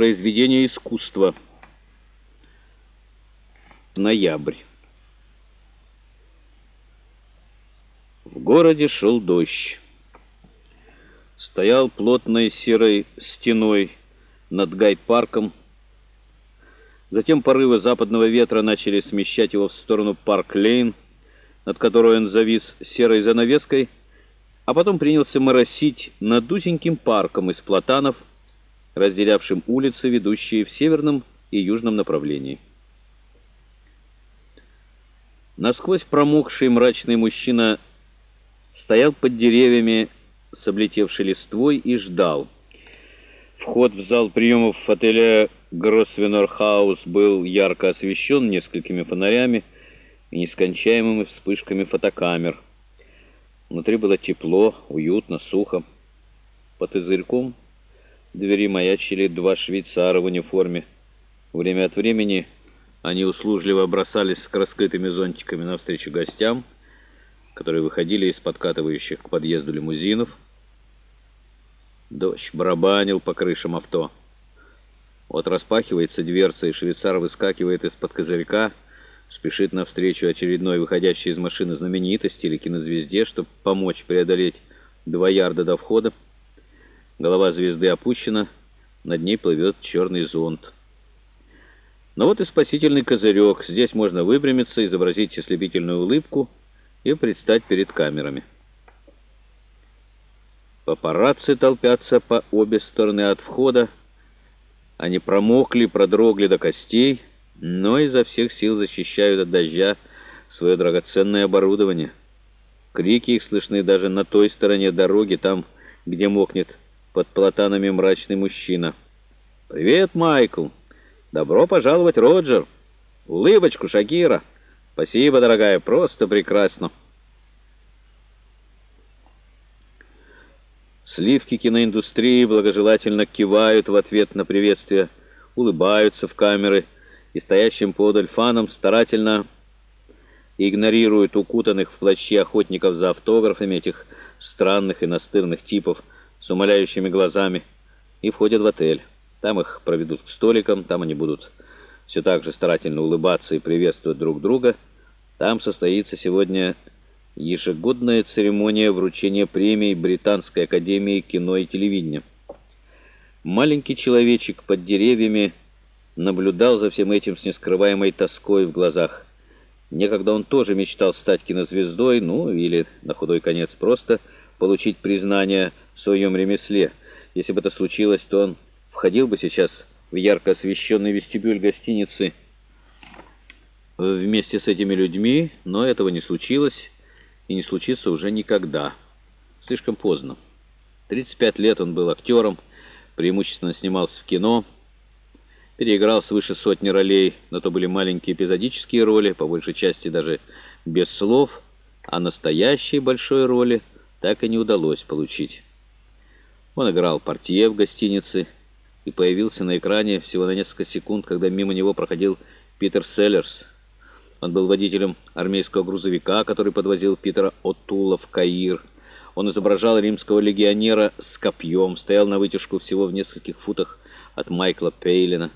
произведение искусства. Ноябрь. В городе шел дождь. Стоял плотной серой стеной над гайд-парком. Затем порывы западного ветра начали смещать его в сторону Парк-Лейн, над которой он завис серой занавеской, а потом принялся моросить над узеньким парком из платанов, разделявшим улицы, ведущие в северном и южном направлении. Насквозь промокший мрачный мужчина стоял под деревьями с облетевшей листвой и ждал. Вход в зал приемов отеля Гроссвеннер-хаус был ярко освещен несколькими фонарями и нескончаемыми вспышками фотокамер. Внутри было тепло, уютно, сухо. Под язырьком двери маячили два швейцара в униформе. Время от времени они услужливо бросались с раскрытыми зонтиками навстречу гостям, которые выходили из подкатывающих к подъезду лимузинов. Дождь барабанил по крышам авто. Вот распахивается дверца, и швейцар выскакивает из-под козырька, спешит навстречу очередной выходящей из машины знаменитости или кинозвезде, чтобы помочь преодолеть два ярда до входа. Голова звезды опущена, над ней плывет черный зонт. Но вот и спасительный козырек. Здесь можно выпрямиться, изобразить ослепительную улыбку и предстать перед камерами. Папарацци толпятся по обе стороны от входа. Они промокли, продрогли до костей, но изо всех сил защищают от дождя свое драгоценное оборудование. Крики их слышны даже на той стороне дороги, там, где мокнет под платанами мрачный мужчина. «Привет, Майкл! Добро пожаловать, Роджер! Улыбочку, Шакира! Спасибо, дорогая, просто прекрасно!» Сливки киноиндустрии благожелательно кивают в ответ на приветствие, улыбаются в камеры и стоящим подаль фанам старательно игнорируют укутанных в плащи охотников за автографами этих странных и настырных типов с умоляющими глазами и входят в отель. Там их проведут к столикам, там они будут все так же старательно улыбаться и приветствовать друг друга. Там состоится сегодня ежегодная церемония вручения премий Британской академии кино и телевидения. Маленький человечек под деревьями наблюдал за всем этим с нескрываемой тоской в глазах. Некогда он тоже мечтал стать кинозвездой, ну, или, на худой конец, просто получить признание в своем ремесле. Если бы это случилось, то он входил бы сейчас в ярко освещенный вестибюль гостиницы вместе с этими людьми, но этого не случилось и не случится уже никогда. Слишком поздно. 35 лет он был актером, преимущественно снимался в кино, переиграл свыше сотни ролей, но то были маленькие эпизодические роли, по большей части даже без слов, а настоящей большой роли так и не удалось получить. Он играл портье в гостинице и появился на экране всего на несколько секунд, когда мимо него проходил Питер Селлерс – он был водителем армейского грузовика, который подвозил Питера О'Тула в Каир. Он изображал римского легионера с копьем, стоял на вытяжку всего в нескольких футах от Майкла Пейлина.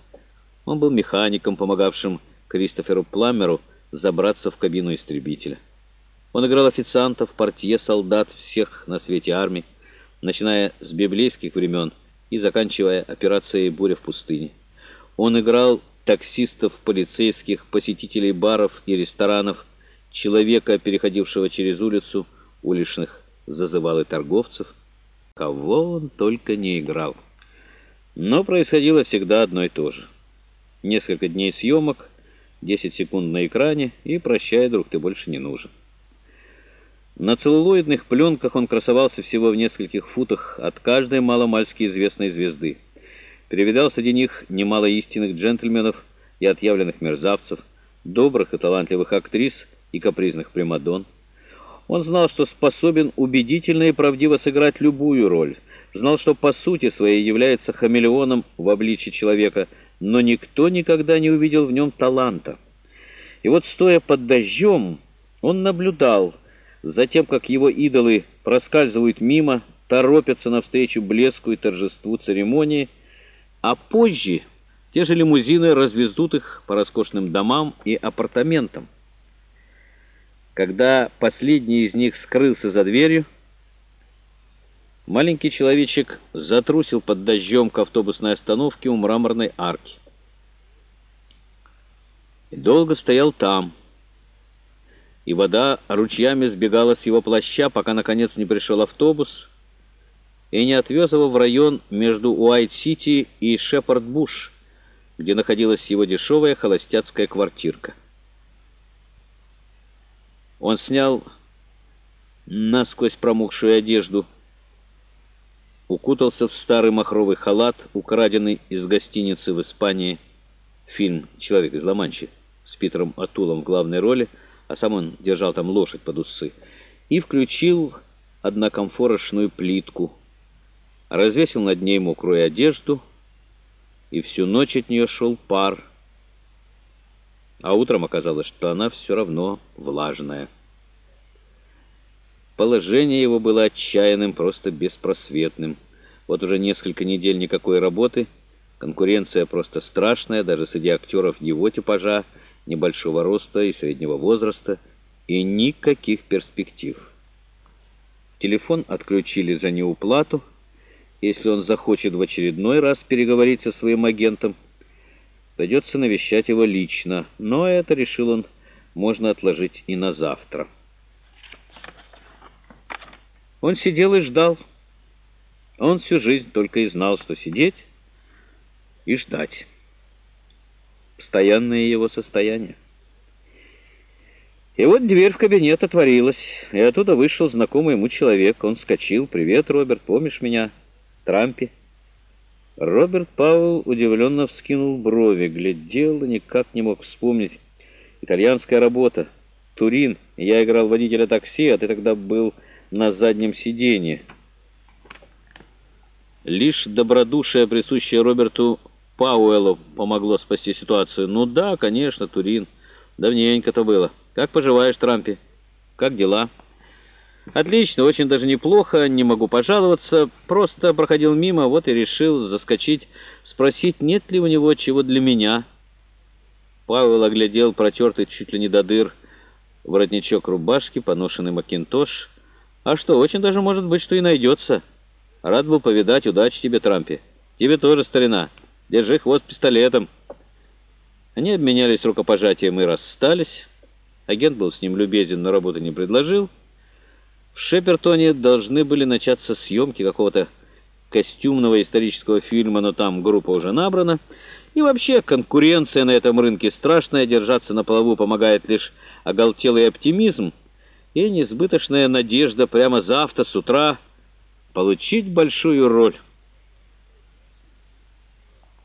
Он был механиком, помогавшим Кристоферу Пламеру забраться в кабину истребителя. Он играл официантов, портье, солдат всех на свете армий, начиная с библейских времен и заканчивая операцией «Буря в пустыне». Он играл таксистов, полицейских, посетителей баров и ресторанов, человека, переходившего через улицу, уличных зазывал и торговцев. Кого он только не играл. Но происходило всегда одно и то же. Несколько дней съемок, 10 секунд на экране, и прощай, друг, ты больше не нужен. На целлулоидных пленках он красовался всего в нескольких футах от каждой маломальски известной звезды. Перевидал среди них немало истинных джентльменов и отъявленных мерзавцев, добрых и талантливых актрис и капризных примадон. Он знал, что способен убедительно и правдиво сыграть любую роль, знал, что по сути своей является хамелеоном в обличье человека, но никто никогда не увидел в нем таланта. И вот, стоя под дождем, он наблюдал за тем, как его идолы проскальзывают мимо, торопятся навстречу блеску и торжеству церемонии, а позже те же лимузины развезут их по роскошным домам и апартаментам. Когда последний из них скрылся за дверью, маленький человечек затрусил под дождем к автобусной остановке у мраморной арки. И долго стоял там, и вода ручьями сбегала с его плаща, пока, наконец, не пришел автобус и не отвез его в район между Уайт-Сити и Шепард-Буш, где находилась его дешевая холостяцкая квартирка. Он снял насквозь промокшую одежду, укутался в старый махровый халат, украденный из гостиницы в Испании, фильм «Человек из Ла-Манчи» с Питером Атулом в главной роли, а сам он держал там лошадь под усы, и включил однокомфорошную плитку, развесил над ней мокрую одежду, и всю ночь от нее шел пар, а утром оказалось, что она все равно влажная. Положение его было отчаянным, просто беспросветным. Вот уже несколько недель никакой работы, конкуренция просто страшная, даже среди актеров его типажа, небольшого роста и среднего возраста, и никаких перспектив. Телефон отключили за неуплату. Если он захочет в очередной раз переговорить со своим агентом, Придется навещать его лично, но это, решил он, можно отложить и на завтра. Он сидел и ждал. Он всю жизнь только и знал, что сидеть и ждать. Постоянное его состояние. И вот дверь в кабинет отворилась, и оттуда вышел знакомый ему человек. Он вскочил. «Привет, Роберт, помнишь меня? Трампи?» Роберт Пауэлл удивленно вскинул брови, глядел и никак не мог вспомнить. «Итальянская работа. Турин. Я играл водителя такси, а ты тогда был на заднем сиденье». Лишь добродушие, присущее Роберту Пауэллу, помогло спасти ситуацию. «Ну да, конечно, Турин. Давненько-то было. Как поживаешь, Трампи? Как дела?» «Отлично, очень даже неплохо, не могу пожаловаться. Просто проходил мимо, вот и решил заскочить, спросить, нет ли у него чего для меня». Павел оглядел протертый чуть ли не до дыр воротничок рубашки, поношенный макинтош. «А что, очень даже может быть, что и найдется. Рад был повидать, удачи тебе, Трампе. Тебе тоже, старина. Держи хвост пистолетом». Они обменялись рукопожатием и расстались. Агент был с ним любезен, но работы не предложил. В Шепертоне должны были начаться съемки какого-то костюмного исторического фильма, но там группа уже набрана. И вообще конкуренция на этом рынке страшная, держаться на плаву помогает лишь оголтелый оптимизм и несбыточная надежда прямо завтра с утра получить большую роль.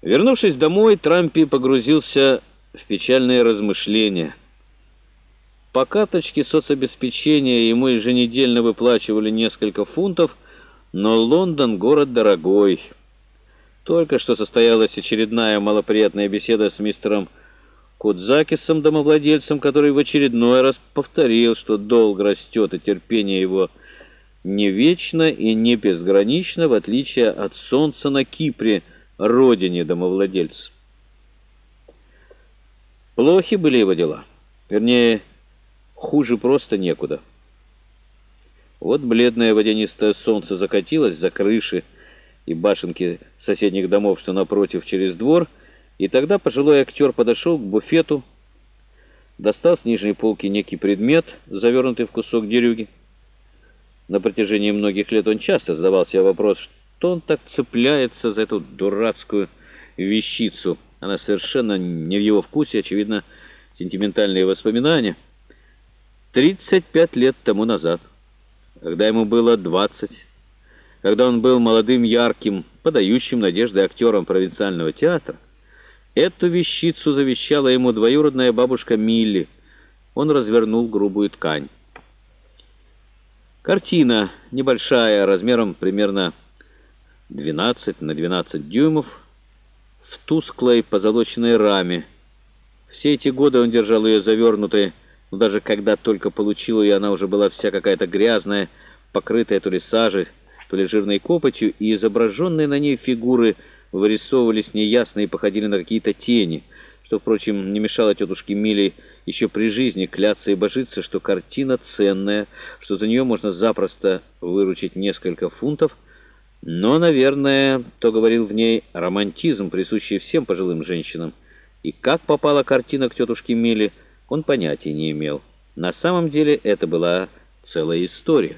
Вернувшись домой, Трампи погрузился в печальные размышления – по карточке соцобеспечения ему еженедельно выплачивали несколько фунтов, но Лондон — город дорогой. Только что состоялась очередная малоприятная беседа с мистером Кудзакисом, домовладельцем, который в очередной раз повторил, что долг растет, и терпение его не вечно и не безгранично, в отличие от солнца на Кипре, родине домовладельца. Плохи были его дела. Вернее, Хуже просто некуда. Вот бледное водянистое солнце закатилось за крыши и башенки соседних домов, что напротив, через двор, и тогда пожилой актер подошел к буфету, достал с нижней полки некий предмет, завернутый в кусок дерюги. На протяжении многих лет он часто задавал себе вопрос, что он так цепляется за эту дурацкую вещицу. Она совершенно не в его вкусе, очевидно, сентиментальные воспоминания — 35 лет тому назад, когда ему было 20, когда он был молодым, ярким, подающим надежды актером провинциального театра, эту вещицу завещала ему двоюродная бабушка Милли. Он развернул грубую ткань. Картина небольшая, размером примерно 12 на 12 дюймов, в тусклой позолоченной раме. Все эти годы он держал ее завернутой но даже когда только получил ее, она уже была вся какая-то грязная, покрытая то ли сажей, то ли жирной копотью, и изображенные на ней фигуры вырисовывались неясно и походили на какие-то тени, что, впрочем, не мешало тетушке Миле еще при жизни кляться и божиться, что картина ценная, что за нее можно запросто выручить несколько фунтов, но, наверное, то говорил в ней романтизм, присущий всем пожилым женщинам. И как попала картина к тетушке Миле, он понятия не имел. На самом деле это была целая история.